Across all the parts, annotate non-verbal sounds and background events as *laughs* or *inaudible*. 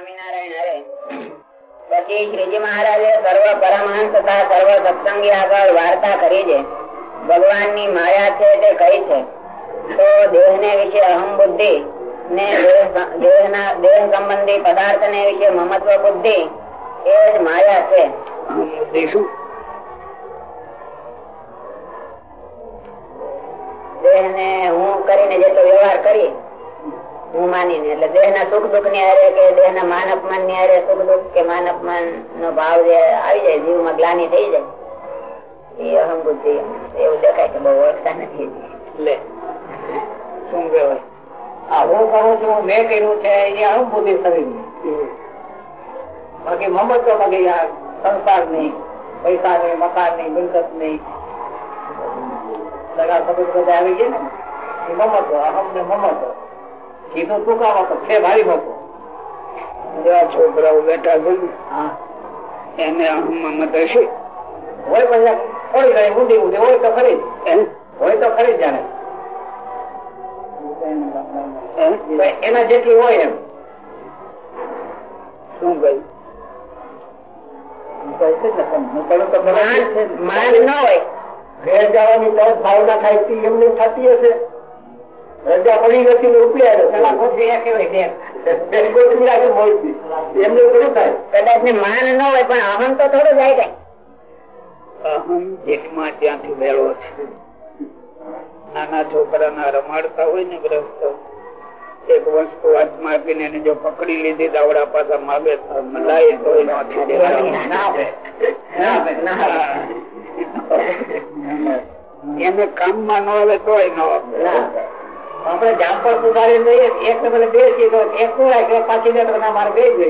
સ્વામિનારાયણ હરે પછી શ્રીજી મહારાજે સર્વ પરમહંસ તથા સર્વ સત્સંગી આગળ વાર્તા કરી છે. ભગવાનની માયા છે તે કઈ છે? તો દેહ ને વિશે અહમ બુદ્ધિ ને દેહ દેહ સંબંધી પદાર્થ ને વિશે મમત્વ બુદ્ધિ એ જ માયા છે. દેહ ને હું કરીને જેટલો વ્યવહાર કરી હું માનીને એટલે દેહ ના સુખ દુઃખની હારે કે દેહ ના માન અપમાનની હારે સુખ દુઃખ કે માન અપમાન નો ભાવ જે આવી જાય જીવમાં ગ્લાની થઈ જાય, એ અહમ બુદ્ધિ એવું દેખાય કે બહુ ઓળખતા નથી શું હું કરું છું, મેં કર્યું છે, એ અહમ બુદ્ધિ શરીર બાકી મમત બાકી આ સંસાર નહીં પૈસા નહીં મકાન નહીં મિલકત નહીં સગા સબંધ બધા આવી ગયા ને, એ મમત અહમ ને મમત. કીધું તો છે ભારી મોટો છોકરાઓ બેઠા છે. એને અહમ મમત હશે. હોય પછી થોડી ઘણી ઊંડી ઊંડી હોય તો ખરી. હોય તો ખરી જાણે. એના જેટલી હોય એમ. શું માન માન ન હોય. ઘેર જવાની તરફ ભાવના થાય એમને થતી હશે. રજા પડી ઉપડ્યા મોડથી એમને થોડું થાય. કદાચ ને માન ન હોય પણ અહમ તો થોડો જાય કઈ. અહમ જેટમાં ત્યાંથી મેળવો છે. નાના છોકરાના રમાડતા હોય ને ગ્રસ્ત એક વસ્તુ હાથમાં આપીને એને જો પકડી લીધી દાવડા પાછા માગે તો મલાય તો એને એને કામમાં ન આવે તો ન આપે આપણે પર સુધારી લઈએ એક ને બે છીએ તો એક નું કે પાછી બે ના મારે બે જ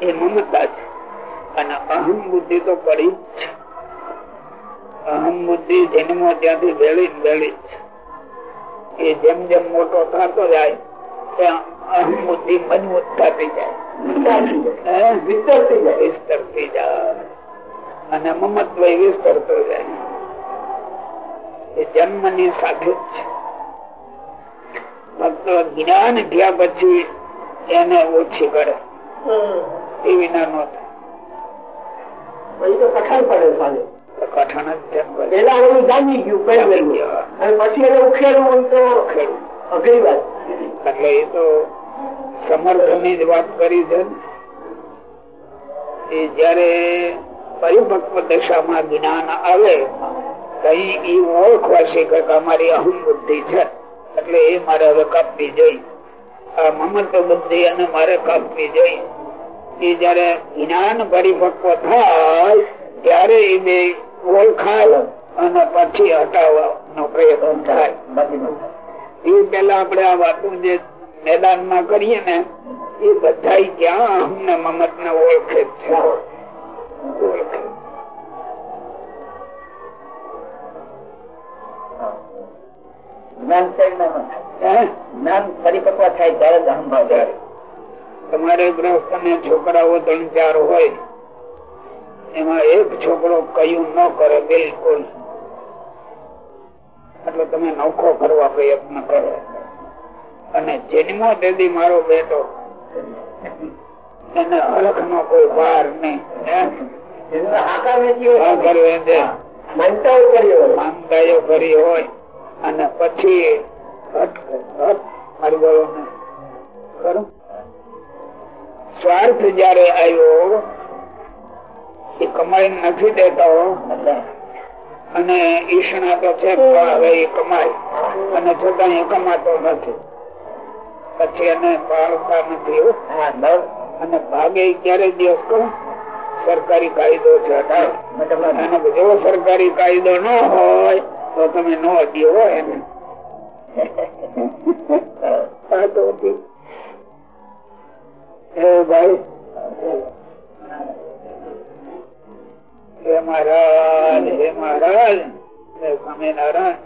એ મમતા છે. અને અહમ બુદ્ધિ તો પડી જ. અહમ બુદ્ધિ જન્મો ત્યાંથી વેળી ને વેળી જ. એ જેમ જેમ મોટો થતો જાય ત્યાં અહમ બુદ્ધિ મજબૂત થતી જાય? વિસ્તરતી જાય. અને મમત્વ વિસ્તરતો જાય. એ જન્મની સાથે જ છે. ફક્ત જ્ઞાન થયા પછી એને ઓછી કરે. એ વિના નો થાય. પડે સાંજે કઠણ જ પેલા બધું જામી ગયું કઈ જામી ગયું ગયું. અને પછી એને ઉખેડવું તો અઘરી વાત. એટલે એ તો સમર્થનની જ વાત કરી છે એ જયારે પરિપક્વ દશામાં જ્ઞાન આવે ઓળખવા શીખે કે અમારી અહમ બુદ્ધિ છે? એટલે એ મારે હવે કાપવી જોઈએ. આ મમત બુદ્ધિ અને મારે કાપવી જોઈએ. એ જયારે જ્ઞાન પરિપક્વ થાય, ત્યારે એ બે ઓળખાય અને પછી હટાવવાનો પ્રયત્ન થાય. એ પેલા આપણે આ વાતો જે મેદાનમાં કરીએ ને, એ બધા ક્યાં અમને મમત ને ઓળખે છે. ઓળખે. જ્ઞાન શરીરમાં ન થાય હે? જ્ઞાન પરિપક્વ થાય ત્યારે જ અહંભાવ ત્યારે તમારે ગ્રસ્ત ને છોકરાઓ ત્રણ ચાર હોય એમાં એક છોકરો કયું ન કરે બિલકુલ. એટલે તમે નોખો કરવા પ્રયત્ન કરો. અને જન્મો દેદી મારો બેટો એને અલખ નો કોઈ વાર નહીં. હે? આકાર નથી કરવે છે. માનતાઓ કરી હોય. માનતાઓ કરી હોય. અને પછી સ્વાર્થ જયારે આવ્યો એ કમાઈ નથી દેતો. અને ઈશણા તો છે હવે એ કમાય. અને છતાં એ કમાતો નથી. પછી એને પાળતા નથી અને ભાગે ક્યારે દિવસ કહું સરકારી કાયદો છે અને જો સરકારી કાયદો ન હોય તો તમે નો દો એને. આ તો ભાઈ હે મહારાજ હે મહારાજ સ્વામિનારાયણ.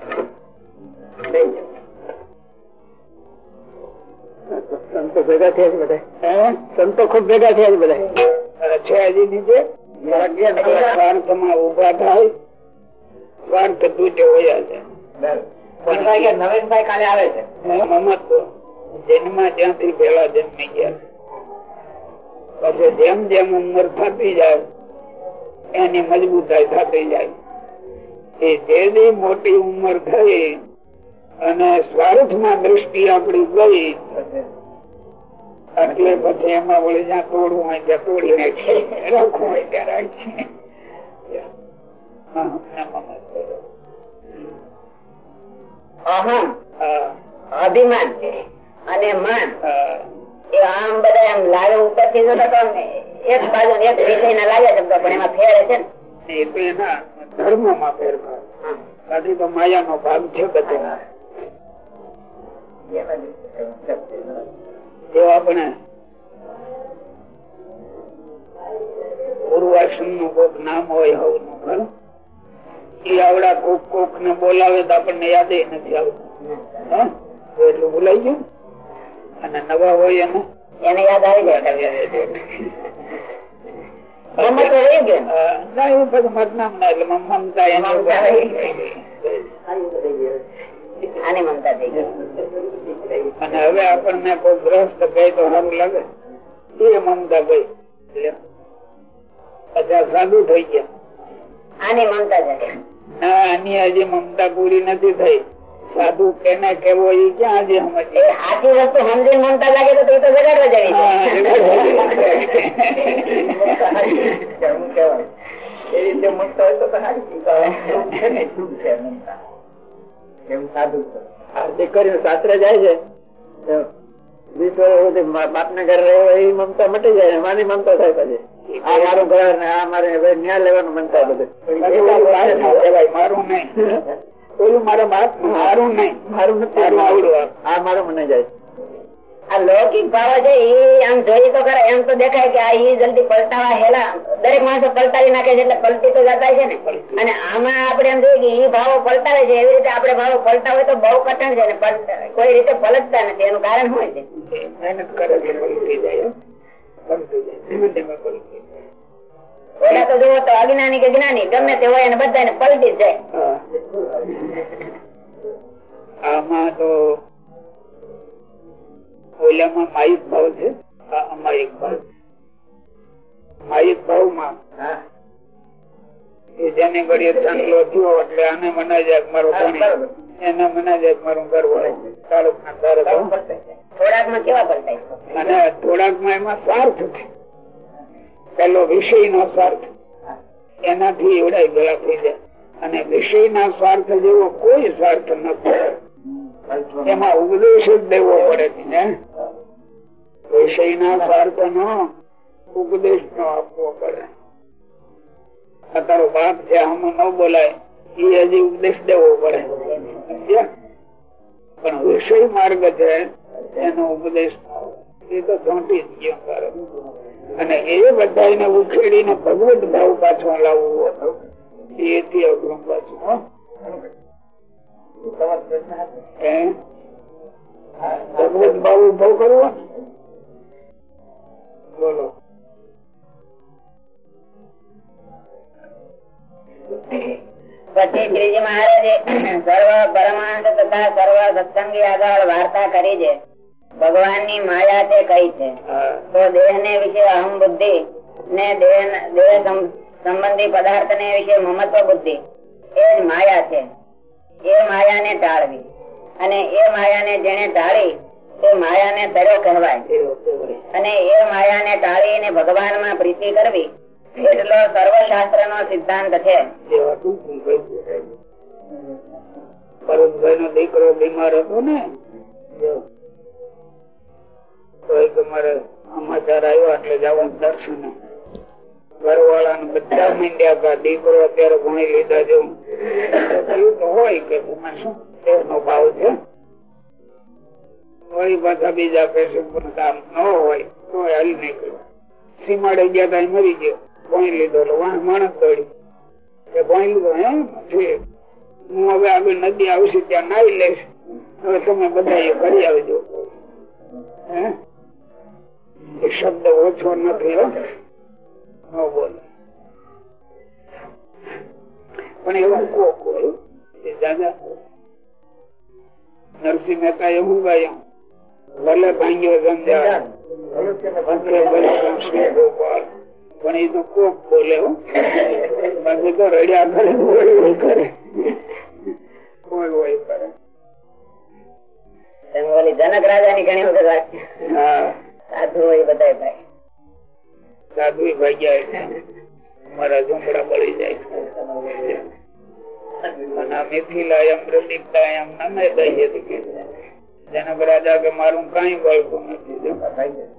સંતો ભેગા થયા છે બધા. હે? સંતો ખૂબ ભેગા થયા છે બધા. અરે છે હજી નીચે ઊભા થાય. સ્વાર્થ તૂટે હોયા છે નવીનભાઈ કાલે આવે છે? જન્મ જ્યાંથી પેલા જન્મી ગયા. છે પછી જેમ જેમ ઉંમર થતી જાય એની મજબૂતાઈ થતી જાય. એ જેની મોટી ઉંમર થઈ અને સ્વાર્થમાં દ્રષ્ટિ આપડી ગઈ એટલે પછી એમાં વળી જ્યાં તોડવું હોય ત્યાં તોડી નાખીએ રાખવું હોય ત્યાં રાખીએ. અહમ અભિમાન અને માન. એ આમ બધા એમ લાગે ઉપરથી જો તો એક બાજુ એક વિષય ના લાગે શબ્દો પણ એમાં ફેર છે ને. એ તો એના ધર્મમાં ફેરફાર બાકી તો માયા નો ભાગ છે બધે જો આપણે પૂર્વાસનનું કોક નામ હોય હવ ખરું? એ આવડા કોક કોક ને બોલાવે તો આપણને યાદ નથી આવતું. એટલું ભૂલાઈ ગયું? અને નવા હોય એનું? એને યાદ આવી એટલે હવે આપણને કોઈ ગ્રસ્ત કહે તો સારું લાગે. એ મમતા ગઈ લે. અચ્છા સાદું થઈ ગયા. આની મમતા જગે. આની હજી મમતા પૂરી નથી થઈ. સાધુ કેને કેવો એ ક્યાં જે સમજે આખી વસ્તુ સમજી મમતા લાગે તો તો જગાડવા જેવી એ રીતે મુક્ત હોય તો સારી શુભ છે મમતા? એવું સાધુ દીકરીઓ સાસરે જાય છે? તો વીસ બાપ ના ઘરે રહ્યો એ મમતા મટી જાય માની મમતા થાય પછી. આ મારું ઘર ને આ મારે હવે ન્યા લેવાનું મનતા બધું. મારું નહીં. ઓલું મારા બાપ મારું નહીં. મારું નથી આવડું આ. આ મારું મને જાય આ લૌકિક ભાવ છે એ આમ જોઈએ તો ખરા એમ તો દેખાય કે આ ઈ જલ્દી પલટાવા હેલા. દરેક માણસો પલટાવી નાખે છે એટલે પલટી તો જતા છે ને. અને આમાં આપણે એમ જોઈએ કે ઈ ભાવો પલટાવે છે એવી રીતે આપણે ભાવો પલટાવે તો બહુ કઠણ છે ને કોઈ રીતે પલટતા નથી એનું કારણ હોય છે. મહેનત કરે છે ઓલા તો જુઓ તો અજ્ઞાની કે જ્ઞાની ગમે તે હોય અને બધાને પલટી જાય. આમાં તો ઓલામાં માહિત ભાવ છે? આ અમાયિક ભાવ છે. માહિત ભાવમાં એ જેને ઘડીએ ચાંદલો થયો એટલે આને મનાય જાય કે મારો ધણી એને મને જાય મારું પલટાય? અને થોડાકમાં એમાં સ્વાર્થ છે. પેલો વિષય નો સ્વાર્થ. એનાથી એવડાય ગયા થઈ જાય. અને વિષય ના સ્વાર્થ જેવો કોઈ સ્વાર્થ નથી. એમાં ઉપદેશ જ દેવો પડે છે વિષય ના સ્વાર્થ નો ઉપદેશ નો આપવો પડે. તારો બાપ છે આમાં ન બોલાય. એ હજી ઉપદેશ દેવો પડે. પણ વિષય માર્ગ છે? એનો ઉપદેશ એ તો ચોંટી જ ગયો. અને એ બધા ઉછેડીને ભગવત ભાવ પાછો લાવવો એથી અઘરું પાછું ભગવત ભાવ ઊભો કરવો? બોલો. પછી શ્રીજી મહારાજે સર્વ પરમાનંદ તથા સર્વ સત્સંગી આગળ વાર્તા કરી છે. ભગવાનની માયા તે કઈ છે? તો દેહ ને વિશે અહમ બુદ્ધિ ને દેહ સંબંધી પદાર્થ ને વિશે મમત્વ બુદ્ધિ એ જ માયા છે. એ માયા ને ટાળવી અને એ માયા ને જેને ટાળી તે માયા ને તર્યો કહેવાય. અને એ માયા ને ટાળીને ભગવાનમાં પ્રીતિ કરવી એટલો સર્વશાસ્ત્ર નો સિદ્ધાંત છે. દીકરો બીમાર હતો ને ભણી લીધા જેવું તો હોય કે ભાવ છે? બીજા પણ કામ ન હોય તો હાલી નીકળ્યો. સીમાડે ગયા તા મરી ગયો. કે આગળ નદી આવશે ત્યાં નાઈ લઈશ. હવે તમે બધા એ કરી આવજો. એ શબ્દ ઓછો નથી ન પણ એવું દાદા, નરસિંહ મહેતા એવું ગાયું? ભલે ભાંગ્યો સમજાય પણ એ તો કોક બોલે બાકી તો રડ્યા કરે કરે. કોઈ હોય કરે. જનક રાજા ની ઘણી વખત વાત. સાધુ હોય બધા ભાઈ. સાધુ ભાગ્યા મારા ઝુંપડા બળી જાય મિથિલાયમ પ્રદીપ્તાયમ નમે દઈએ જનક રાજા કે મારું કઈ વળતું નથી.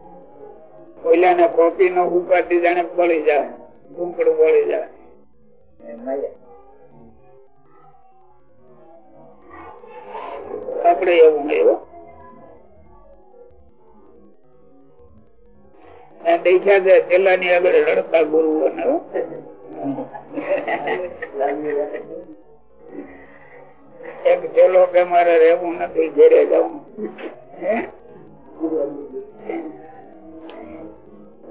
કોયલાને કોપી નો ઉપાડી જાણે બળી જાય ઝુંપડું બળી જાય. આપડે એવું નહીં દેખ્યા છે પેલા ની આગળ લડતા ગુરુ એક ચેલો કે મારે રહેવું નથી ઘેરે જવું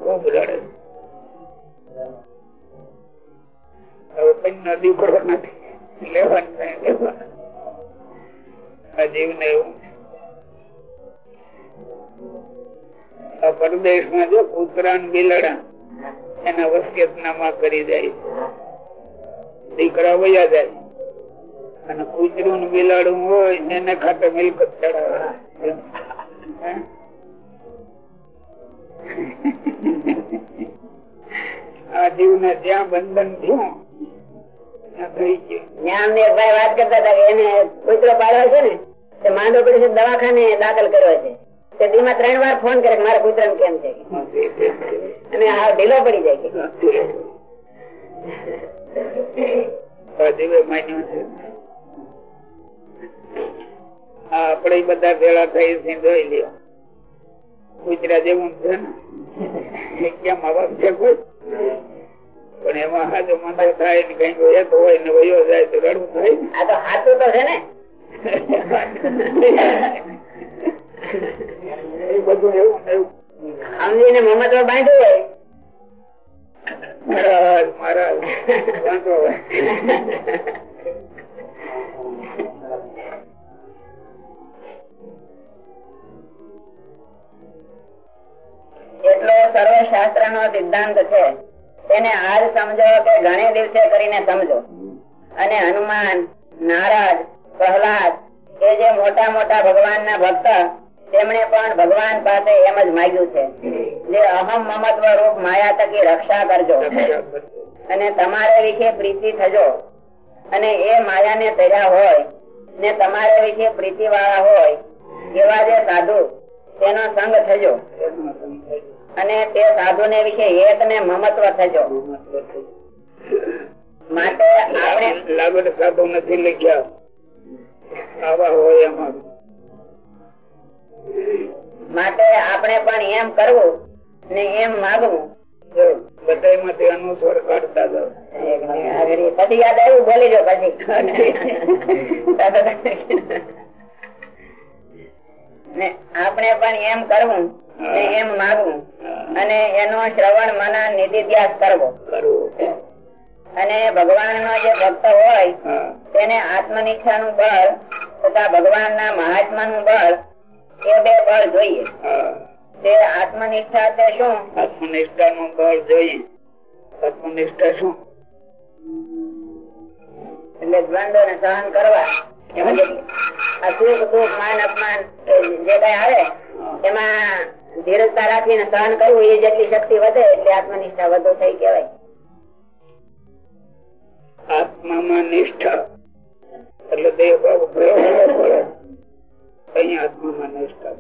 ખૂબ રડે પરદેશમાં જો કૂતરા બિલડા એના વસિયતનામા કરી જાય દીકરા વયા જાય. અને કૂતરું બિલાડું હોય, એને ખાતે મિલકત ચડાવે. આ જીવ ને જ્યાં બંધન થયું. ત્યાં એક ભાઈ વાત કરતા હતા એને કૂતરો પાડ્યો છે ને તે માંડો પડી દવાખાને દાખલ કર્યો છે. તે દીમાં ત્રણ વાર ફોન કરે મારા કૂતરા કેમ છે? અને આ ઢીલો પડી જાય આપડે બધા ભેળા થઈ જોઈ લ્યો. કુતરા જેવું છે ને કેમ અવાજ છે કોઈ પણ એમાં હાજો મંદો થાય ને કંઈક એક હોય ને વયો જાય તો રડવું થાય આ તો હાથો તો છે ને? બધું એવું એવું. સમજીને મોહમ્મદ બાંધ્યું હોય? મહારાજ મહારાજ સર્વશાસ્ત્ર નો સિદ્ધાંત છે. તેને આજ સમજો કે ઘણે દિવસે કરીને સમજો. અને હનુમાન નારાજ પ્રહલાદ એ જે મોટા મોટા ભગવાન ના ભક્ત, તેમણે પણ ભગવાન પાસે એમ જ માગ્યું છે. જે અહમ મમત્વ રૂપ માયા તકી રક્ષા કરજો. અને તમારા વિશે પ્રીતિ થજો. અને એ માયાને તર્યા હોય, ને તમારા વિશે પ્રીતિ વાળા હોય, એવા જે સાધુ, તેનો સંગ થજો. અને તે સાધુ ને વિશે એક ને મમત્વ થજો. માટે આપણે લાગુ સાધુ નથી લખ્યા. આવા હોય એમાં. માટે આપણે પણ એમ કરવું ને એમ માગવું. બધા માંથી અનુસર કરતા જાઓ. પછી યાદ આવ્યું બોલી જો પછી. *laughs* ને આપણે પણ એમ કરવું એમ માગવું અને એનો શ્રવણ મનન નિધિધ્યાસ કરવો. અને ભગવાન નો જે ભક્ત હોય તેને આત્મનિષ્ઠા નું બળ તથા ભગવાન ના મહાત્મા નું બળ એ બે બળ જોઈએ. તે આત્મનિષ્ઠા તો શું? આત્મનિષ્ઠા નું બળ જોઈએ. આત્મનિષ્ઠા શું? એટલે દ્વંદો ને સહન કરવા. એમાં સુખ દુઃખ માન અપમાન જે કઈ આવે એમાં ધીરજતા રાખીને સહન કરવું એ જેટલી શક્તિ વધે એટલે આત્મનિષ્ઠા વધુ થઈ કહેવાય. આત્મામાં નિષ્ઠા. એટલે દેહ ભાવ ભયો પડે. અહીં નિષ્ઠા.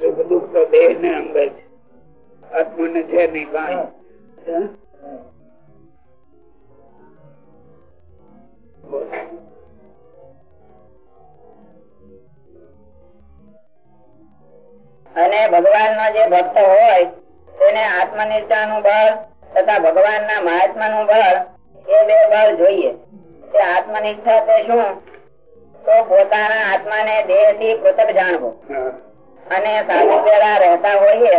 સુખ દુઃખ તો દેહ ને અંગે છે. આત્માને છે નહીં કાંઈ. અને ભગવાન નો જે ભક્ત હોય, તેને આત્મનિષ્ઠા નું બળ તથા ભગવાન ના મહાત્મા નું બળ એ બે બળ જોઈએ. તે આત્મનિષ્ઠા તે શું? તો પોતાના આત્માને દેહથી પૃથક જાણવો. અને સાધુ પેલા રહેતા હોઈએ,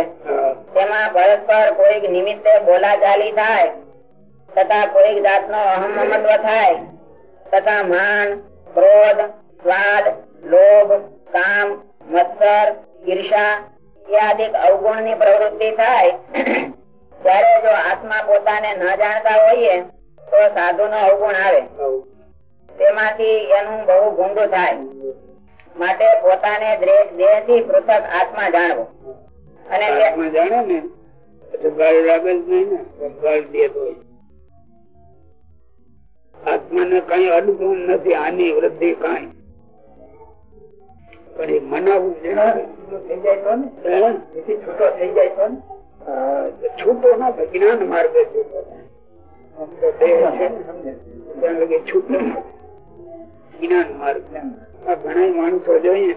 તેમાં પરસ્પર કોઈક નિમિત્તે બોલાચાલી થાય, તથા કોઈક જાતનો અહમ મમત્વ થાય, તથા માન, ક્રોધ, સ્વાદ, લોભ, કામ, મત્સર ઈર્ષા અવગુણની પ્રવૃત્તિ થાય. ત્યારે જો આત્મા પોતાને ન જાણતા હોઈએ તો સાધુ નો અવગુણ આવે. તેમાંથી એનું બહુ ગુંડું થાય. માટે પોતાને દેહથી પૃથક આત્મા જાણવો. અને જાણે ને નહીં ને કઈ અનુભવ નથી આની વૃદ્ધિ કઈ. પણ એ મનાવવું છૂટો ને? થાય જ્ઞાન માર્ગે છૂટો. જ્ઞાન માર્ગ. આ ઘણા માણસો જોઈએ.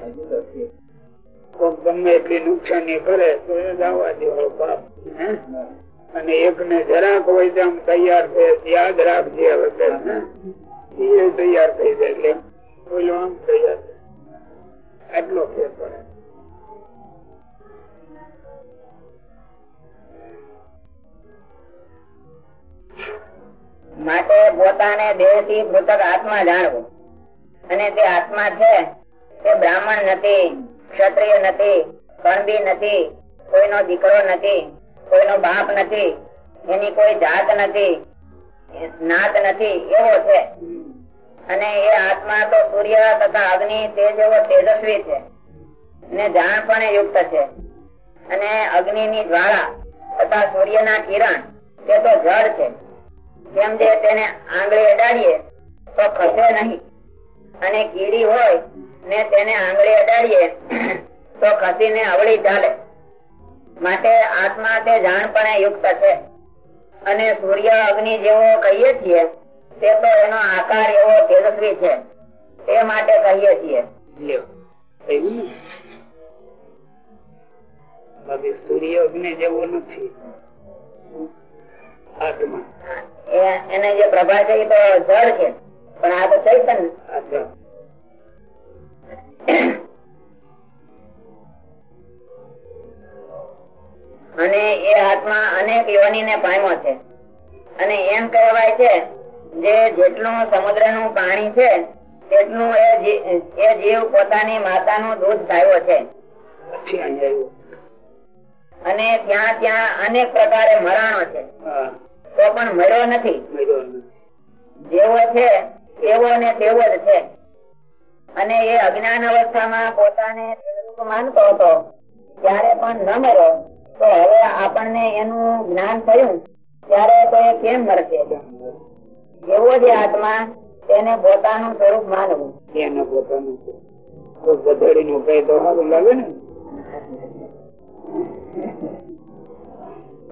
ગમે એટલી નુકસાની કરે તો એ જવા દેવો બાપ. અને એક ને જરાક હોય તો આમ તૈયાર થઈ યાદ રાખજે હવે તૈયાર થઈ જાય એટલે બોલો આમ તૈયાર. આટલો ફેર પડે માટે પોતાને દેહથી પૃથક આત્મા જાણવું. અને તે આત્મા છે તે બ્રાહ્મણ નથી, ક્ષત્રિય નથી કણબી નથી, કોઈનો દીકરો નથી, કોઈનો બાપ નથી, એની કોઈ જાત નથી નાત નથી, એવો છે. અને એ આત્મા તો સૂર્ય તથા અગ્નિ, તે જેવો તેજસ્વી છે. ને જાણ પણ યુક્ત છે. અને અગ્નિ ની જ્વાળા તથા સૂર્ય ના કિરણ, તે તો જળ છે. જેમ જે તેને આંગળી અડાડીએ, તો ખસે નહીં. અને કીડી હોય ને તેને આંગળી અડાડીએ, તો ખસીને અવળી ચાલે. માટે આત્મા તે જાણપણે યુક્ત છે. અને સૂર્ય અગ્નિ જેવો કહીએ છીએ તે તો એનો આકાર એવો તેજસ્વી છે. તે માટે કહીએ છીએ. બાકી સૂર્ય અગ્નિ જેવો નથી. આત્મા. એને જે પ્રભા છે એ તો જળ છે. પણ આ તો ચૈતન્ય અને એ આત્મા અનેક યોની ને પામ્યો છે. અને એમ કહેવાય છે જે જેટલું સમુદ્રનું પાણી છે એટલું એ જીવ પોતાની માતાનું દૂધ ધાવ્યો છે. અને ત્યાં ત્યાં અનેક પ્રકારે મરાણો છે. તો પણ મળ્યો નથી. જેવો છે એવો ને તેવો જ છે. અને એ અજ્ઞાન અવસ્થામાં પોતાને માનતો હતો. ત્યારે પણ ન મળ્યો તો હવે આપણને એનું જ્ઞાન થયું. ત્યારે તો એ કેમ મળશે જેવો જે આત્મા તેને પોતાનું સ્વરૂપ માનવું. એને પોતાનું ગધેડી નું કઈ તો સારું લાગે ને.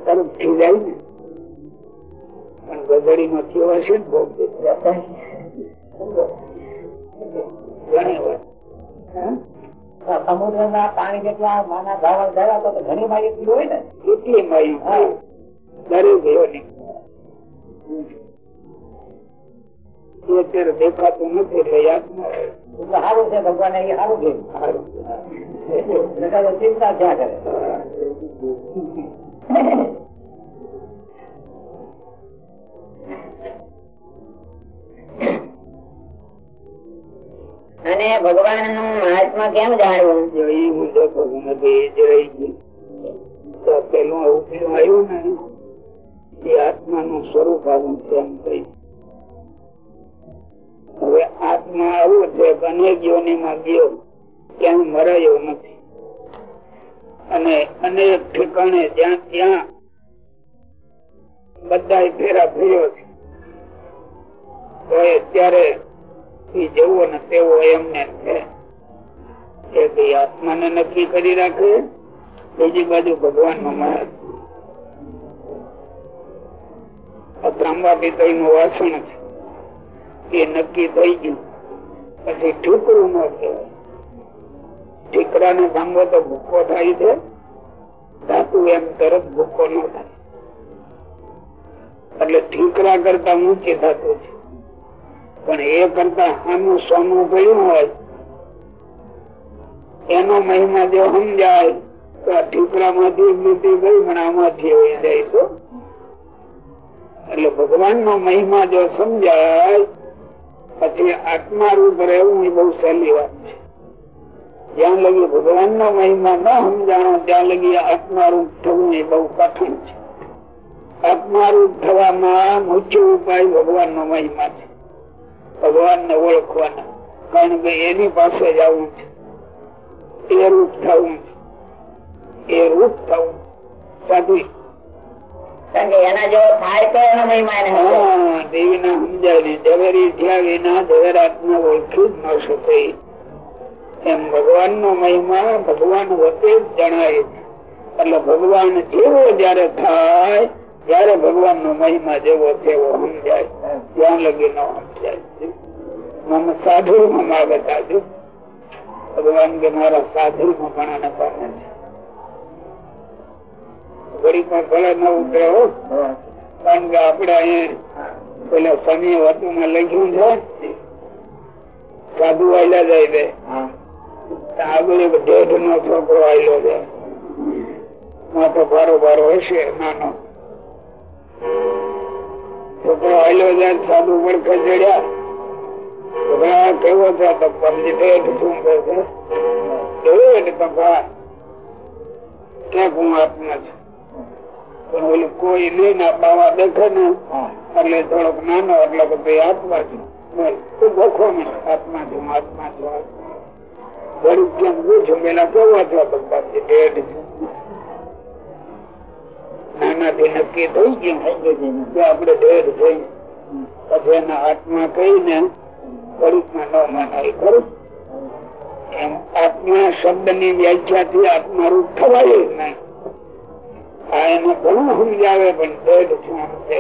તરફ થઈ જાય ને. પણ ગધેડી નો થયો હશે ને ભોગ ઘણી વાર. સમુદ્ર ના પાણી જેટલા માના ધાવણ થયા તો ઘણી માહિતી હોય ને. કેટલી માહિતી દરેક અત્યારે દેખાતું નથી એટલે યાદ ના સારું છે ભગવાન એ સારું છે. ચિંતા થયા કરે? અને ભગવાનનું મહાત્મા કેમ જાણવું? પેલું આવું આવ્યું ને એ આત્મા નું સ્વરૂપ આવું છે એમ કહી. હવે આત્મા આવું છે અનેક યોનીમાં ગયો, ક્યાંય મરાયો નથી. અને અનેક ઠેકાણે જ્યાં ત્યાં બધા ફેરા ફેર્યો છે. તો ત્યારે જેવો ને તેવો એમને છે આત્માને નક્કી કરી રાખે, બીજી બાજુ ભગવાન નો મહારાજ ત્રાંબા પિતળનું વાસણ છે. એ નક્કી થઈ ગયું. પછી ઠીકરું ન કહેવાય. ઠીકરા ને ભાંગો તો ભૂખો થાય છે. ધાતુ એમ તરત ભૂખો ન થાય. એટલે ઠીકરા કરતા ઊંચી ધાતુ છે. પણ એ કરતા આનું સોનું ગયું હોય, એનો મહિમા જો સમજાય, તો આ ઠીકરા માંથી મૃત્યુ ગઈ, પણ આમાંથી હોય જાય તો? એટલે ભગવાન નો મહિમા જો સમજાય પછી આત્મા રૂપ રહેવું એ બહુ સહેલી વાત છે. જ્યાં લગી ભગવાન નો મહિમા ન સમજાણો, ત્યાં લગી આત્મા રૂપ થવું એ બહુ કઠિન છે. આત્મા રૂપ થવામાં મુખ્ય ઉપાય ભગવાન નો મહિમા છે. ભગવાન ને ઓળખવાના. કારણ કે એની પાસે જવું છે. એ રૂપ થવું એ રૂપ થવું. સાધુ ભગવાન જેવો જયારે થાય, ત્યારે ભગવાન નો મહિમા જેવો છે એવો સમજાય. ત્યાં લગી ન સમજાય. સાધુ માં માગતા ભગવાન કે મારા સાધુ માં ઘણા છે. ઘડીકમાં ભલે ન ઉતરે હો કારણ કે આપડે અહીંયા પેલા શનિ વાતમાં લખ્યું છે સાધુ આયલા જાય બે આગળ એક ઢેઢ નો છોકરો આવેલો છે. માથો બારો બારો હશે નાનો. છોકરો આવેલો જાય સાધુ પણ ચડ્યા. છોકરા કેવો છે તો દેઢ શું કહે છે? દેઢ તો ભા ક્યાંક હું આપના છું. પણ ઓલું કોઈ નહીં ના બાવા દેખે ને એટલે થોડોક નાનો એટલે કે ભાઈ આત્મા છું. તું ગોખો ને આત્મા છું આત્મા છું ઘડીક કેમ પૂછ્યું પેલા કેવો છો તો બાપજી? નાનાથી નક્કી થઈ ગયું. કે આપણે ડેડ થઈ. પછી એના આત્મા કહીને ઘડીકમાં ન મનાય ખરું? એમ આત્મા શબ્દની વ્યાખ્યા થી આત્મા રૂપ થવાય નહીં. આ એને ઘણું સમજાવે પણ છું આમ છે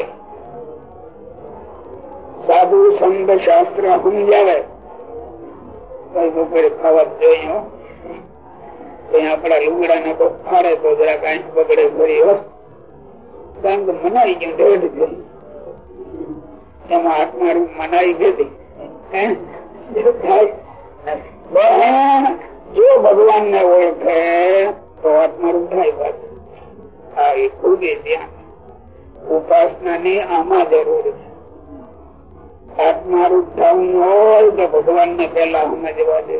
સાધુ સંત શાસ્ત્ર સમજાવે કઈ ખાવા જોઈએ આપડા લુગડા ને ફાડે તો જરા કઈ પકડે ફરી કારણ કે મનાઈ ગયું દોઢ ગયું એમાં આત્મા મનાઈ? પણ જો ભગવાન ને ઓળખે, તો આત્મા રૂપ થાય પાછું. આત્મારૂપ ભગવાન ને પેલા સમજવા દે.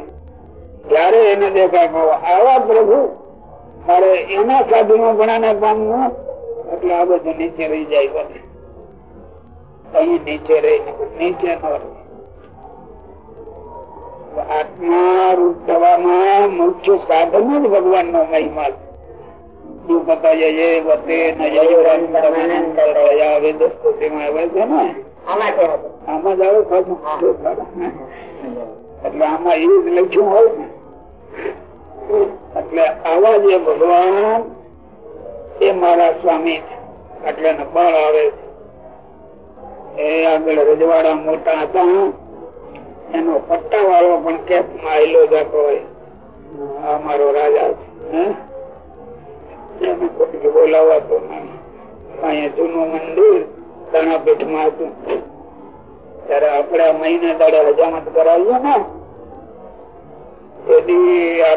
ત્યારે એને દેખાય આવા પ્રભુ, મારે એના સાધુ નો ભણાને પામવું, એટલે આ બધું નીચે રહી જાય બધે અહીં નીચે રહી નીચે ન આત્મા રૂપ થવામાં મુખ્ય સાધન જ ભગવાન નો મહિમા છે. એટલે આમાં એ જ લખ્યું હોય ને એટલે આવા જે ભગવાન એ મારા સ્વામી છે એટલે બળ આવે છે એ આગળ રજવાડા મોટા હતા એનો પટ્ટા વાળો પણ કેપમાં આવેલો જતો હોય અમારો રાજા છે? એને કોઈ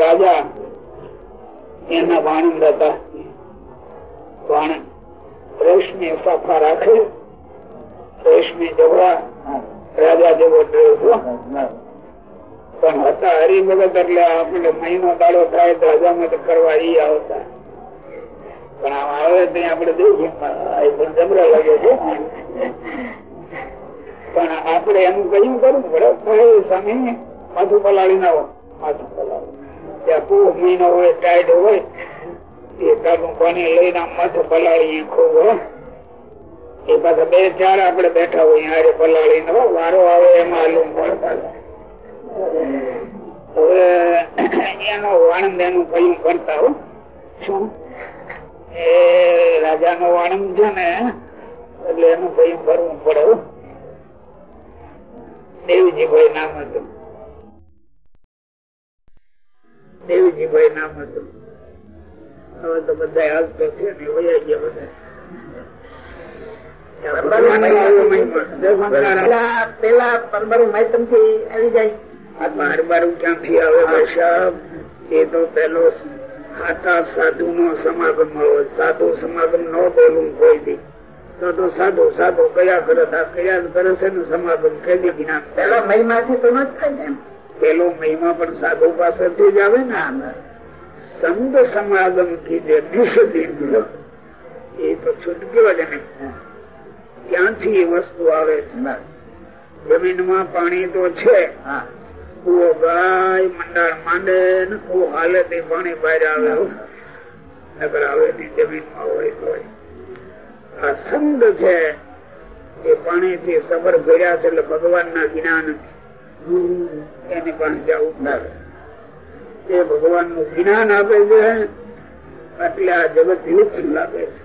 રાજા એના જવા ડ્રેસ પણ હતા હરિભગત એટલે આપણે મહિનો દાડો થાય તો હજામત કરવા ઈ આવતા. પણ જબરા લાગે છે. પણ આપણે એનું કયું કરવું પડે ભાઈ માથું પલાળી ના હોય માથું પલાળી. ત્યાં પોહ મહિનો હોય, ટાઈડ હોય, એ કાઢું પાણી લઈને માથું પલાળી ખૂબ એ પાછા બે ચાર આપણે બેઠા હોય પલાળી નો વારો આવે એમાં આલું પડતા એનો વાણંદ એનું કયું કરતા, હો. શું? એ રાજા નો વાણંદ છે ને, એટલે એનું કયું ભરવું પડે દેવજીભાઈ નામ હતું. દેવજીભાઈ નામ હતું. હવે તો બધા હાલ તો છે ને પેલા પરબરું માધ્યમથી આવી જાય આ બાર બાર ક્યાંથી આવે એ તો પેલો સાતા સાધુ નો સમાગમ હોય સાધુ સમાગમ ન બોલવું કોઈ બી. તો તો સાધુ સાધુ કયા કરે કયા કરે છે ને સમાગમ? કેદી જ્ઞાન? પેલો તો ન થાય ને એમ. પેલો મહિમા પણ સાધુ પાસેથી જ આવે ને. સંત સમાગમથી જે નિષેધિત એ તો છૂટક્યો જ નહીં. ક્યાંથી એ વસ્તુ આવે? છે જમીનમાં પાણી તો છે. હા. કુવો ગાય મંડાળ માંડે ને કુવો હાલે તે પાણી બહાર આવે નગર આવે ની જમીનમાં હોય તો આ સંત છે, એ પાણી થી સબર ભર્યા છે એટલે ભગવાન ના જ્ઞાન એની પણ જવું એ ભગવાનનું જ્ઞાન આપે છે, એટલે આ જગત લુપ્ત લાગે છે.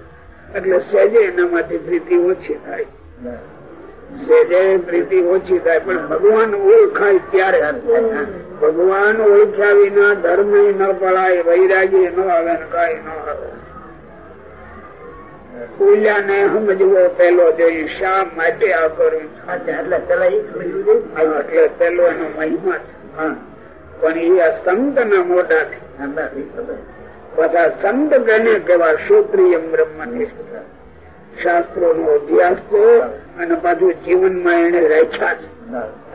એટલે સહેજે એનામાંથી પ્રીતિ ઓછી થાય. પ્રીતિ ઓછી થાય પણ ભગવાન ઓળખાય ત્યારે. ભગવાન ઓળખ્યા વિના ધર્મ ન પડાય વૈરાગી ન આવે કઈ ન આવે. પૂજા ને સમજવો પેલો જોઈએ શા માટે આ કરું એટલે પેલા એનો મહિમા છે. પણ એ આ સંત ના મોટા થી. બધા સંત ગણે કેવા ક્ષત્રિય બ્રહ્મ શાસ્ત્રો નો અભ્યાસ તો અને પાછું જીવનમાં એને રાખ્યા છે.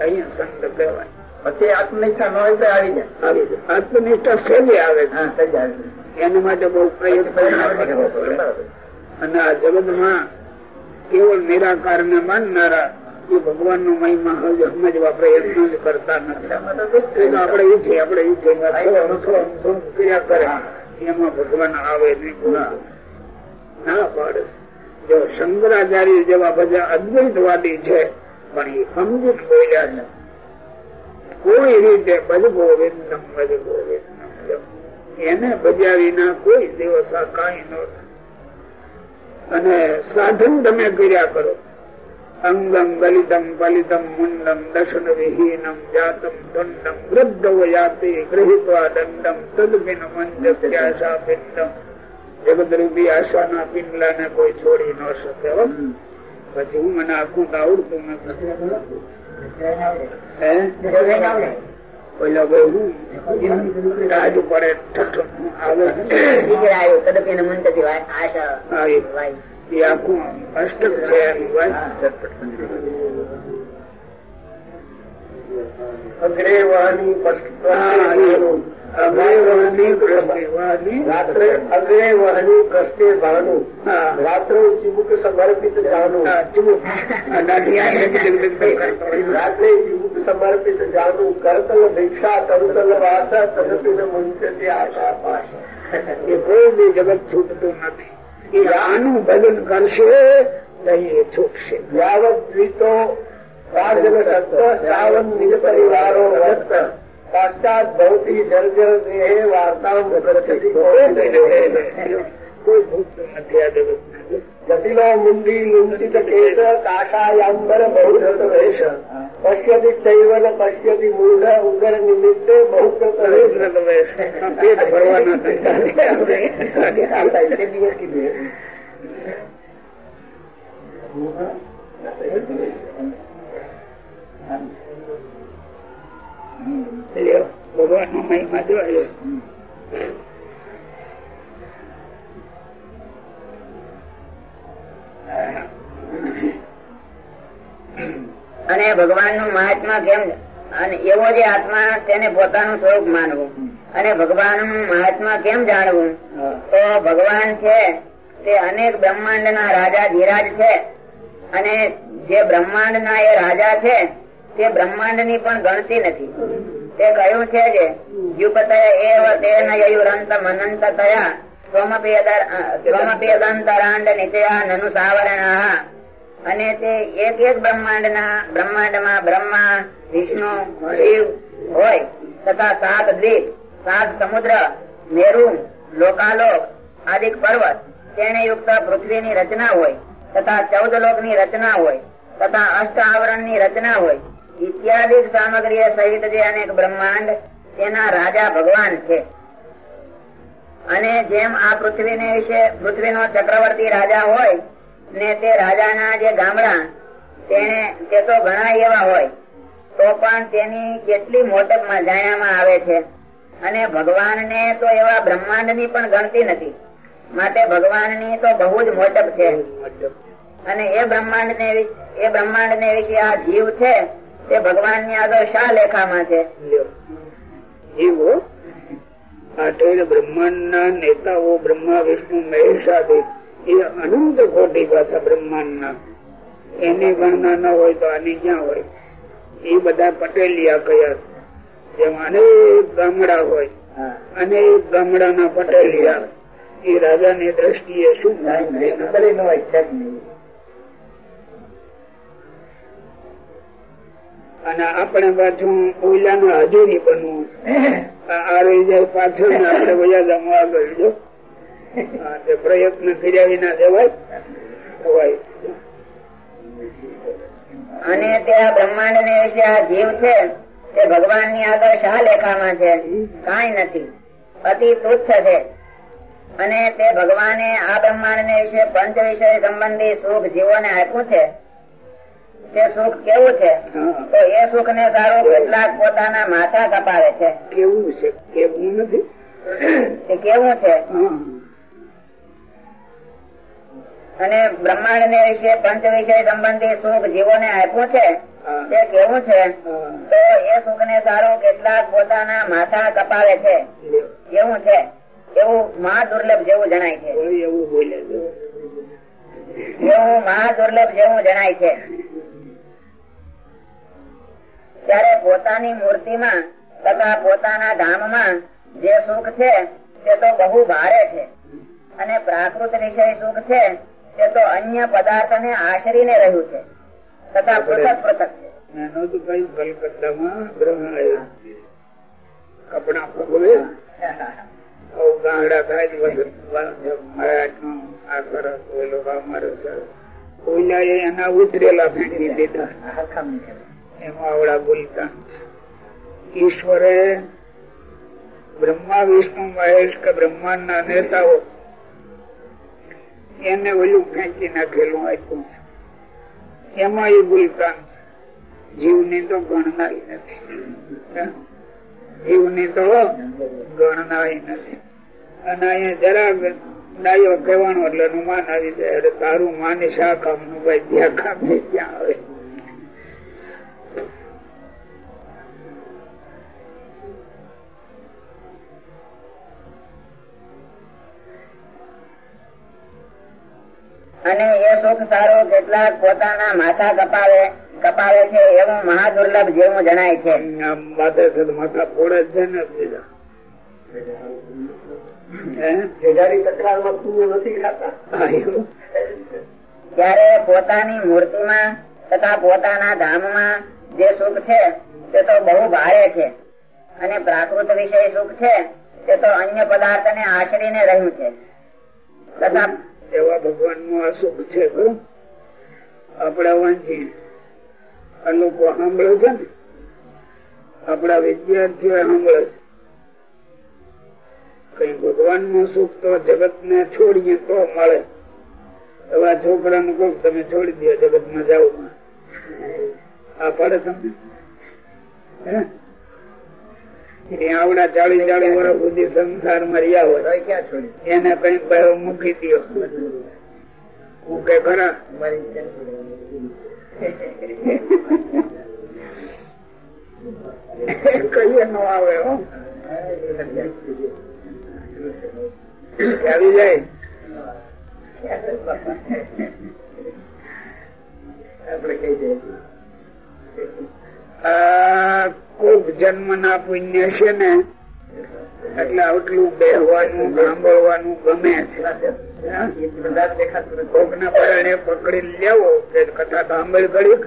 અહીંયા સંત કહેવાય. પછી આત્મનિષ્ઠા ન હોય તો આવી જાય. આવી છે. આત્મનિષ્ઠા સહેજે આવે છે. હા સજ આવી એના માટે બહુ પ્રયત્ન ના કરવો પડે. અને આ જગત કેવળ નિરાકાર ને માનનારા એ ભગવાન નો મહિમા સમજવા પ્રયત્ન જ કરતા નથી. એ છે આપણે એ આપણે ક્રિયા કરે. એમાં ભગવાન આવે નહીં. ના પાડે. જો શંકરાચાર્ય જેવા બધા અદ્વૈતવાદી છે, પણ એ સમજી કોઈ રીતે ભજ ગોવિંદમ એને ભજ્યા વિના કોઈ દિવસ કાંઈ ન અને સાધન તમે કર્યા કરો. અંગમ ગલિતમ પલિતમ મુંડમ દર્શન વિહીનમ જાતમ દંડમ વૃદ્ધ યાતિ ગૃહિત્વા દંડમ તદપિન મંજસ્યાશા પિંડમ જગદરૂપી આશાના પિંડલા ને કોઈ છોડી ન શકે પછી હું મને આખું તો આવડતું નથી હે? ઓલા ભાઈ હું? તાજ પડે આવે. બીજે આવ્યો તદપી ને મંતથી વા- આશા હા, એ. વાઈ. એ આખું અષ્ટક છે એનું ભાઈ. અગ્રે વહની હા, એ અભયવહની કૃષ્ણવાદી. રાત્રે અગ્રે વહની કષ્ટે ભાનું હા. રાત્રે ચિબુક સમર્પિત જાણું હોય. *laughs* રાત્રે ચિબુક સમર્પિત જાણું. કરતલ ભિક્ષા કરતલ વાસ તદપિન મુંચતી આશા પાશ એ કોઈ બી જગત છૂટતું નથી. એ આનું ભજન કરશે તો એ છૂટશે. યાવત સત્ત શ્રાવણ નિજ પરિવારો વસ્ત પાશ્ચાત ભૌતી જલ દેહે વાર્તા ગચ્છતિ કોઈ છૂટતું નથી આ જગત જટિલો મુંડી લુંટિત કેશ કાશાયાંબર બહુધૃત વેશ પશ્યતિ ચૈવન પશ્યતિ મૂઢ ઉદર નિમિત્તે બહુકૃત વેશ પેટ ભરવાના *laughs* *laughs* *laughs* ભગવાન નો મહિમા જોયો. અને ભગવાનનું મહાત્મા કેમ અને એવો જે આત્મા તેને પોતાનું સ્વરૂપ માનવું. અને ભગવાનનું મહાત્મા કેમ જાણવું? તો ભગવાન છે, તે અનેક બ્રહ્માંડ ના રાજા ધીરાજ છે. અને જે બ્રહ્માંડ ના એ રાજા છે તે બ્રહ્માંડની પણ ગણતી નથી. તે કહ્યું છે કે અને તે એક એક બ્રહ્માંડ ના બ્રહ્માંડમાં બ્રહ્મા, વિષ્ણુ શિવ હોય, તથા સાત દ્વીપ, સાત સમુદ્ર, મેરુ, લોકાલોક, આદિક પર્વત તેને યુક્ત પૃથ્વીની રચના હોય, તથા ચૌદ લોકની રચના હોય, તથા અષ્ટ આવરણની રચના હોય ઇત્યાદિ સામગ્રી સહિત જે અનેક બ્રહ્માંડ તેના રાજા ભગવાન છે. અને જેમ આ પૃથ્વીને વિશે પૃથ્વીનો ચક્રવર્તી રાજા હોય ને તે રાજાના જે ગામડા તેને તે તો ઘણા એવા હોય તો પણ તેની કેટલી મોટપ જાણ્યામાં આવે છે. અને ભગવાન ને તો એવા બ્રહ્માંડની પણ ગણતી નથી. માટે ભગવાનની તો બહુ જ મોટપ છે. અને એ બ્રહ્માંડ ને એ બ્રહ્માંડ ને વિશે આ જીવ છે તે ભગવાનની આગળ શા લેખામાં છે? જીવો આઠેર બ્રહ્માંડ ના નેતાઓ બ્રહ્મા વિષ્ણુ મહેશાદિ એ અનંત કોટી પાછા બ્રહ્માંડ ના એની ગણના ન હોય તો આની ક્યાં હોય? એ બધા પટેલિયા કયા? જેમ અનેક ગામડા હોય. અનેક ગામડાના પટેલિયા. એ રાજા ની દ્રષ્ટિએ શું અને આપણે પાછું ઓઈલાનું હાજરી બનવું. આ રહી જાય પાછળ ને આપણે બધા ગામ આગળ જો. પ્રયત્ન કર્યા વિના દેવાય જવાય. અને તે આ બ્રહ્માંડ ને વિશે આ જીવ છે તે ભગવાનની આગળ શા લેખામાં છે? કઈ નથી. અતિ તુચ્છ છે. અને તે ભગવાને આ બ્રહ્માંડ ને વિશે પંચ વિષય સંબંધી સુખ જીવો ને આપ્યું છે? તે સુખ કેવું છે? તો એ સુખ ને સારું કેટલાક પોતાના માથા કપાવે છે. કેવું છે? કેવું નથી? તે કેવું છે? અને બ્રહ્માંડ ને વિશે પંચ વિષય સંબંધી સુખ જીવોને આપ્યું છે? તે કેવું છે? તો એ સુખ ને સારું કેટલાક પોતાના માથા કપાવે છે. કેવું એવું છે. એવું મહા દુર્લભ જેવું જણાય છે. એવું બોલે છે. એવું મહા દુર્લભ જેવું જણાય છે. ત્યારે પોતાની મૂર્તિમાં તથા પોતાના ધામમાં જે સુખ છે તે તો બહુ ભારે છે. અને પ્રાકૃત વિષય સુખ છે તે તો અન્ય પદાર્થ પદાર્થને આશરીને રહ્યું છે. તથા પૃથક પૃથક છે. કપડા પકવે ગાંડા થાય આ સરસ ઓલો અમારો સરસ ઓલા એના ઉતરેલા ફેંકી દીધા. એમાં આવડા બોલતા. ઈશ્વરે બ્રહ્મા, વિષ્ણુ, મહેશ કે બ્રહ્માંડ ના નેતાઓ એને ઓલું ફેંકી નાખેલું આપ્યું એમાં એ ભૂલતા જીવની તો ગણનારી નથી. જીવની તો ગણનારી નથી. અને અહીંયા જરા ડાયો કહેવાનો એટલે માન આવી જાય તારું માની શા કામનું ભાઈ, ત્યાં કામ ત્યાં આવે. અને એ સુખ સારું કેટલાક પોતાના માથા કપાવે કપાવે છે એવું મહાદુર્લભ જેવું જણાય છે. માથે ફોડે ને. ત્યારે પોતાની મૂર્તિમાં તથા પોતાના ધામમાં જે સુખ છે તે તો બહુ ભારે છે. અને પ્રાકૃત વિષય સુખ છે તે તો અન્ય પદાર્થ ને આશરીને રહ્યું છે. તથા એવા ભગવાનનું આ સુખ છે ખરું? વાંચીએ. આ લોકો સાંભળે છે ને? આપડા વિદ્યાર્થીઓ સાંભળે છે. કઈ ભગવાનનું સુખ તો જગત ને છોડીએ તો મળે. એવા છોકરા નું કહું તમે છોડી દો જગતમાં જાઓ. આ પડે તમને. હે? આવડા ચાલીસ ચાલીસ વર્ષ સુધી સંસારમાં રહ્યા હોય. એને કઈ મૂકી દો કે ખરા? કહીએ નો આવે હો. આવી જાય. જન્મ ના પુણ્ય છે ને, એટલે આટલું બેહવાનું, સાંભળવાનું ગમે છે. કોક ના પરણે પકડી લેવો, કે કથા સાંભળ ઘડીક,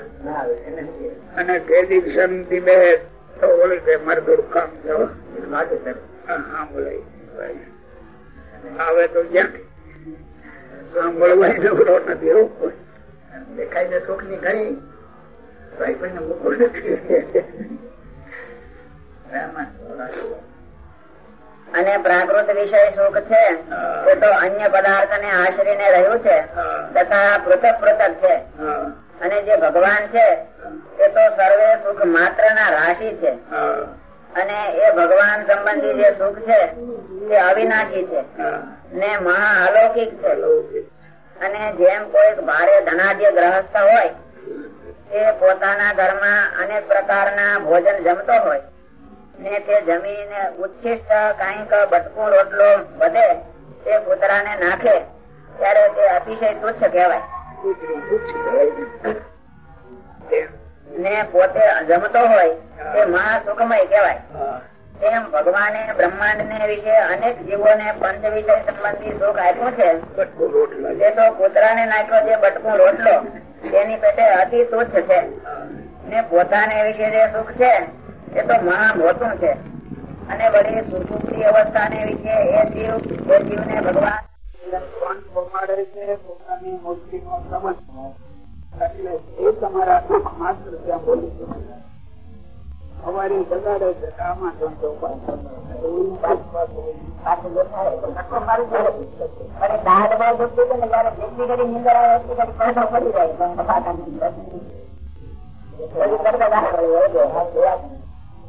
અને કેદી ક્ષણ બે, તો બોલે કે મારે થોડું કામ થયો સાંભળાય. આવે તો ક્યાંક. સાંભળવા નવરો નથી હો કોઈ. દેખાય છે સુખની ઘણી. ભાઈ પણ મૂકવું નથી. અને પ્રાકૃત વિષય સુખ છે એ તો અન્ય પદાર્થ ને આશરીને રહ્યું છે તથા પૃથક પૃથક છે. અને જે ભગવાન છે એ તો સર્વે સુખ માત્ર ના રાશિ છે. અને એ ભગવાન સંબંધી જે સુખ છે તે અવિનાશી છે. ને મહા અલૌકિક છે અને જેમ કોઈ ભારે ધનાઢ્ય ગ્રહસ્થ હોય તે પોતાના ઘરમાં અનેક પ્રકારના ભોજન જમતો હોય. ને કહેવાય. ને પોતે જમતો હોય, તે મહાસુખમય કહેવાય. તેમ ભગવાને બ્રહ્માંડ ને વિશે અનેક જીવોને પંચ વિષય સંબંધી સુખ આપ્યું છે. તે તો કૂતરાને નાખ્યો જે બટકું, રોટલો. તેની પેટે અતિ તુચ્છ છે. ને પોતાને વિશે જે સુખ છે એ તો મહા મોટું છે. અને વળી સુસુપ્તિ અવસ્થા ને વિશે એ જીવ એ ભગવાન મૂર્તિ નો સમજ એટલે એ તમારા દુઃખ માત્ર ત્યાં બોલી શકે અમારી જગાડે છે આમાં ધંધો પાછું દેખાય. તો ધક્કો મારી જાય. અને દાઢ બહુ દુખતી હતી ને ત્યારે જેટલી ઘડી નીંદર આવે એટલી ઘડી પડદો પડી જાય.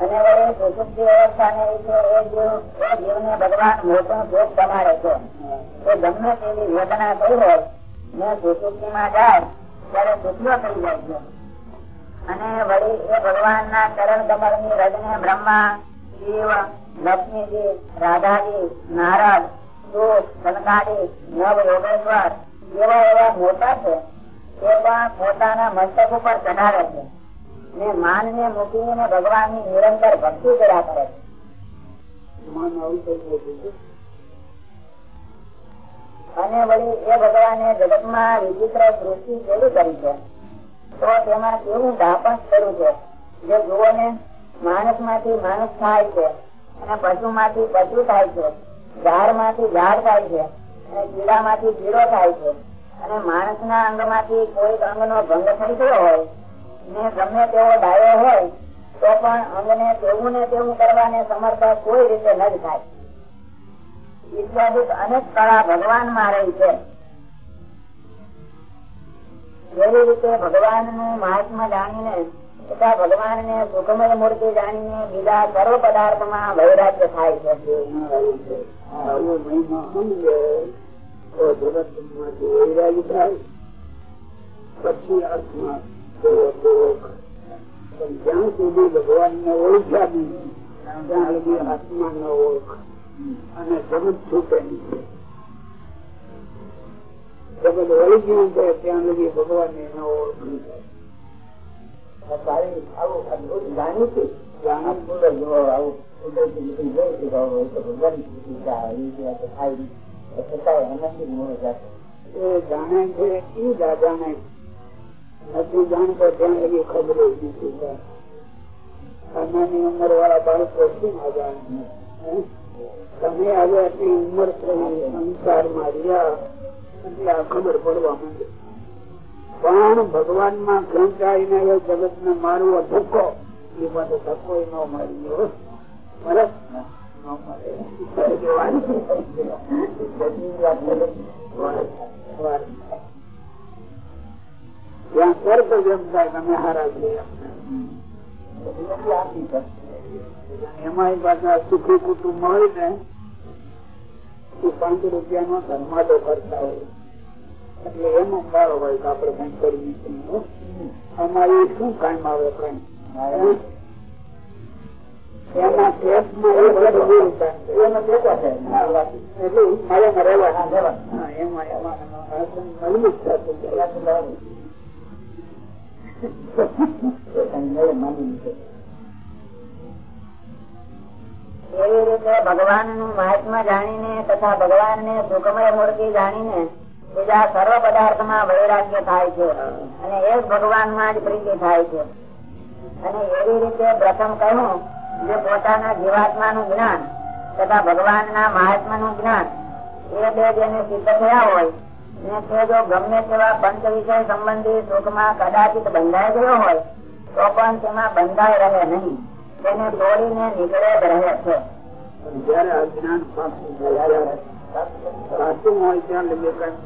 અને વળી સુસુપ્તિ અવસ્થાને વિશે એ જીવ ભગવાન મોટું ભોગ બનાવે છે. તો ગમે તેવી વેદના થઈ હોય ને સુસુપ્તિમાં જાય ત્યારે સુખીઓ થઈ જાય છે. અને વળી એ ભગવાન ના ચરણ કમળની રજને બ્રહ્મા, શિવ, લક્ષ્મીજી, રાધાજી, નારદ સુખ સનકાદી નવ યોગેશ્વર, એવા એવા મોટા છે, એ પણ પોતાના મસ્તક ઉપર ચઢાવે છે. ને માન ને મૂકીને ભગવાનની નિરંતર ભક્તિ કર્યા કરે છે. અને વળી એ ભગવાને જગતમાં વિચિત્ર સૃષ્ટિ કેવી કરી છે. તો તેમાં કેવું ધાપણ કર્યું છે જે જુઓ ને માણસમાંથી માણસ થાય છે અને પશુ માંથી પશુ થાય છે. ઝાડમાંથી ઝાડ થાય છે અને કીડા માંથી કીડો થાય છે. અને માણસ ના અંગમાંથી કોઈક અંગ નો ભંગ થઈ ગયો હોય ને ગમે તેવો ડાયો હોય, તો પણ અંગ ને તેવું ને તેવું કરવાને સમર્થ કોઈ રીતે ન થાય. ઇત્યાદિક અનેક કળા ભગવાનમાં રહી છે. જેવી રીતે ભગવાનનું મહાત્મા જાણીને, તથા ભગવાન ને સુખમય મૂર્તિ જાણીને બીજા સર્વ પદાર્થમાં વૈરાગ્ય થાય છે. આવો મહિમા સમજે તો જગતમાંથી વૈરાગી થાય, પછી આત્મા જ્યાં સુધી ભગવાન ને ઓળખ્યા નહીં ત્યાં સુધી આત્મા ન ઓળખ અને જગત છૂટે જગત ઓળખ્યું છે ત્યાં સુધી ભગવાન ને ન ઓળખ જાણીતું જો આવું કુદરતી બધું જોઈ છે તો હવે તો ભગવાનની સ્થિતિ છે, આ રીતે આપણે થાય નહીં. તો છતાંય આનંદિત મોહ જાતો. એ જાણે છે એ જાણે નથી જાણતો ત્યાં એવી ખબર નાની ઉંમર વાળા બાળકો શું તમે આજે આટલી ઉંમર સંસારમાં રહ્યા પણ ભગવાનમાં ખેંચાઈને એ જગત ને મારવો ધક્કો એ માટે ધક્કો ન માર્યો બરાબર ત્યાં સ્વર્ગ જમતા તમે હારા એમ. પાછા સુખી કુટુંબ હોય ને એ પાંચ રૂપિયા નો ધર્માદો કરતા હોય. એટલે એમ અંબાળો હોય કે આપડે કઈ છીએ. અમારે શું કામ આવે કઈ એના છે. એટલે મારે રહેવા એમાં એમાં ભગવાનનું મહાત્મા જાણીને તથા ભગવાન ને સુખમય મૂર્તિ જાણીને બીજા સર્વ પદાર્થમાં વૈરાગ્ય થાય છે અને એ ભગવાનમાં જ પ્રીતિ થાય છે. અને એવી રીતે પ્રથમ કહ્યું જે પોતાના જીવાત્મા નું જ્ઞાન તથા ભગવાન ના મહાત્મા નું જ્ઞાન એ બે જેને સિદ્ધ થયા હોય છે જો ગમે તેવા પંચ વિષય સંબંધી સુખમાં કદાચિત બંધાઈ ગયો હોય, તો પણ તેમાં બંધાઈ રહે નહીં. તેને તોડીને નીકળે જ રહે છે. જયારે અજ્ઞાન સાચું હોય ત્યાં લઈએ કઈ